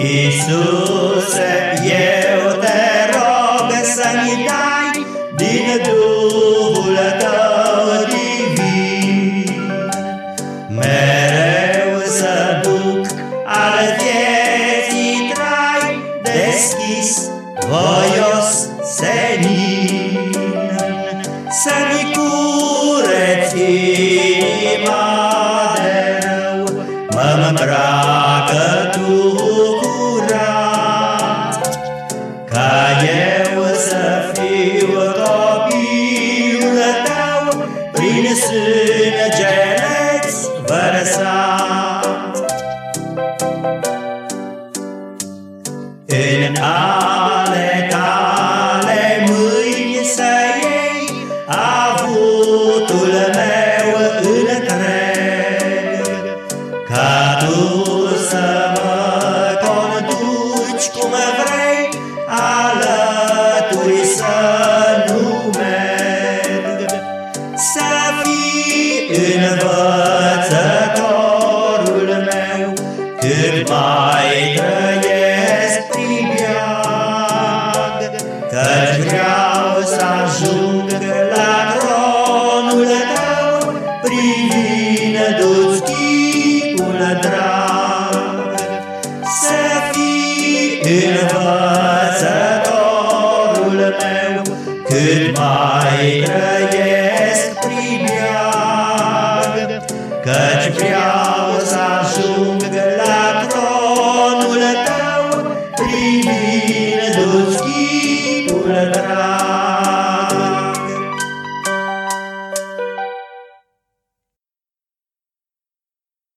Iisuse, eu te rog să-mi dai din Duhul tău divin. Mereu să duc al vieții trai deschis, voios, senin. Să-mi cureți inima de rău, mă îmbracă prin sângele-ți vărsat. În ale tale mâini să iei avutul meu întreg, ca tu învățătorul meu, cât mai trăiesc prin viac, Căci vreau să ajung la tronul tău, privindu-ți chipul drag. Să fii învățătorul meu, cât mai trăiesc Baby.